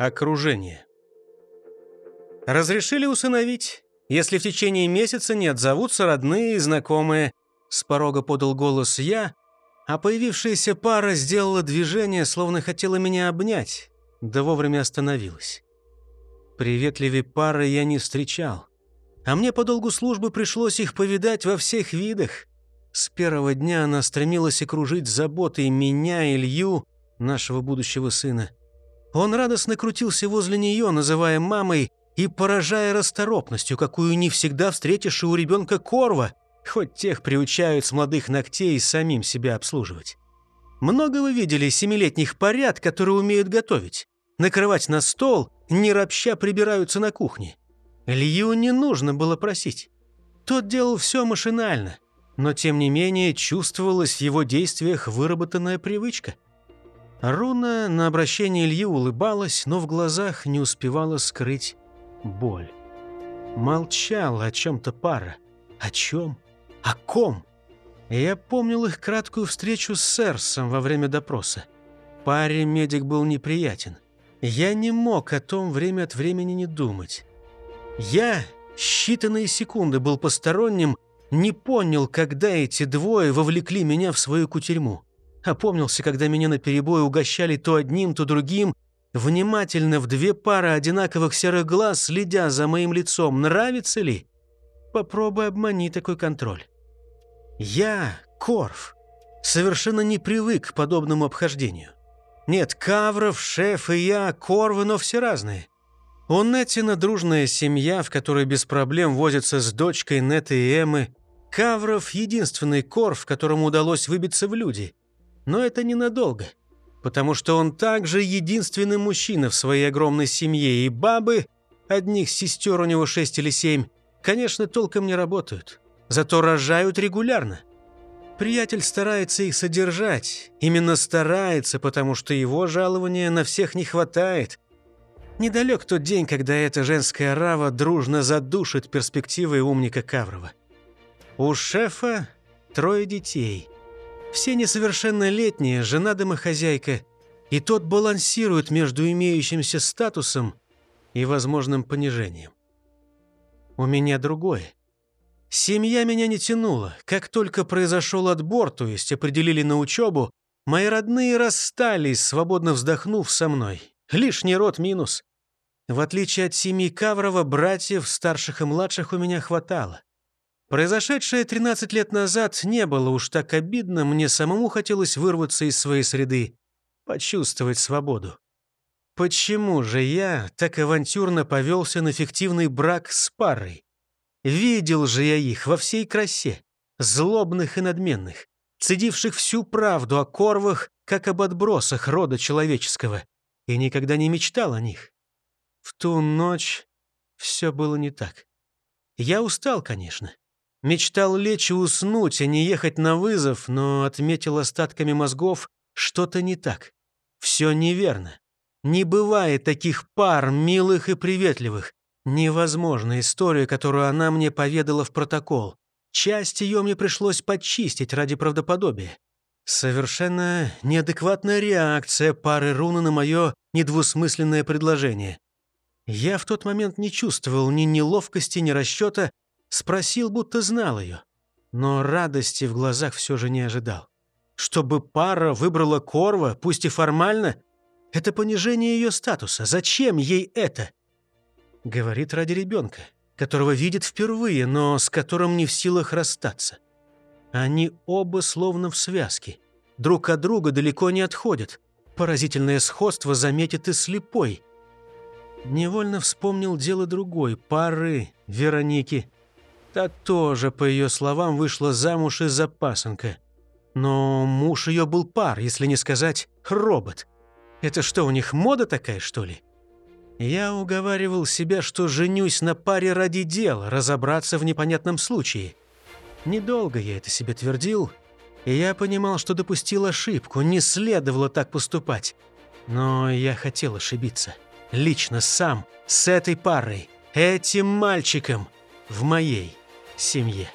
Окружение. Разрешили усыновить, если в течение месяца не отзовутся родные и знакомые. С порога подал голос я, а появившаяся пара сделала движение, словно хотела меня обнять, да вовремя остановилась. Приветливей пары я не встречал. А мне по долгу службы пришлось их повидать во всех видах. С первого дня она стремилась окружить заботой меня, Илью, нашего будущего сына. Он радостно крутился возле нее, называя мамой и поражая расторопностью, какую не всегда встретишь и у ребенка Корва, хоть тех приучают с молодых ногтей самим себя обслуживать. Много вы видели семилетних поряд, которые умеют готовить. Накрывать на стол, не ропща прибираются на кухне. Лью не нужно было просить. Тот делал все машинально, но тем не менее чувствовалась в его действиях выработанная привычка – Руна на обращение Ильи улыбалась, но в глазах не успевала скрыть боль. Молчала о чем-то пара. О чем? О ком? Я помнил их краткую встречу с Серсом во время допроса. Паре медик был неприятен. Я не мог о том время от времени не думать. Я считанные секунды был посторонним, не понял, когда эти двое вовлекли меня в свою кутерьму. Опомнился, когда меня на перебой угощали то одним, то другим, внимательно в две пары одинаковых серых глаз, следя за моим лицом, нравится ли? Попробуй обмани такой контроль. Я, Корф, совершенно не привык к подобному обхождению. Нет, Кавров, шеф и я, Корвы, но все разные. У Неттина дружная семья, в которой без проблем возится с дочкой Нетты и Эммы. Кавров — единственный Корф, которому удалось выбиться в люди — но это ненадолго, потому что он также единственный мужчина в своей огромной семье, и бабы, одних сестер у него шесть или семь, конечно, толком не работают, зато рожают регулярно. Приятель старается их содержать, именно старается, потому что его жалования на всех не хватает. Недалек тот день, когда эта женская рава дружно задушит перспективы умника Каврова. У шефа трое детей – все несовершеннолетние, жена домохозяйка, и тот балансирует между имеющимся статусом и возможным понижением. У меня другое. Семья меня не тянула. Как только произошел отбор, то есть определили на учебу, мои родные расстались, свободно вздохнув со мной. Лишний род минус. В отличие от семьи Каврова, братьев, старших и младших у меня хватало. Произошедшее 13 лет назад не было уж так обидно, мне самому хотелось вырваться из своей среды, почувствовать свободу. Почему же я так авантюрно повелся на фиктивный брак с парой? Видел же я их во всей красе, злобных и надменных, цедивших всю правду о корвах, как об отбросах рода человеческого, и никогда не мечтал о них. В ту ночь все было не так. Я устал, конечно. Мечтал лечь и уснуть, а не ехать на вызов, но отметил остатками мозгов, что-то не так. Все неверно. Не бывает таких пар, милых и приветливых. Невозможна история, которую она мне поведала в протокол. Часть ее мне пришлось почистить ради правдоподобия. Совершенно неадекватная реакция пары руны на мое недвусмысленное предложение. Я в тот момент не чувствовал ни неловкости, ни расчета, Спросил, будто знал ее. Но радости в глазах все же не ожидал. Чтобы пара выбрала Корва, пусть и формально, это понижение ее статуса. Зачем ей это? Говорит ради ребенка, которого видит впервые, но с которым не в силах расстаться. Они оба словно в связке. Друг от друга далеко не отходят. Поразительное сходство заметит и слепой. Невольно вспомнил дело другой, пары Вероники Та тоже, по ее словам, вышла замуж из-за пасынка. Но муж ее был пар, если не сказать робот. Это что, у них мода такая, что ли? Я уговаривал себя, что женюсь на паре ради дела, разобраться в непонятном случае. Недолго я это себе твердил, и я понимал, что допустил ошибку, не следовало так поступать. Но я хотел ошибиться. Лично сам, с этой парой, этим мальчиком, в моей семье.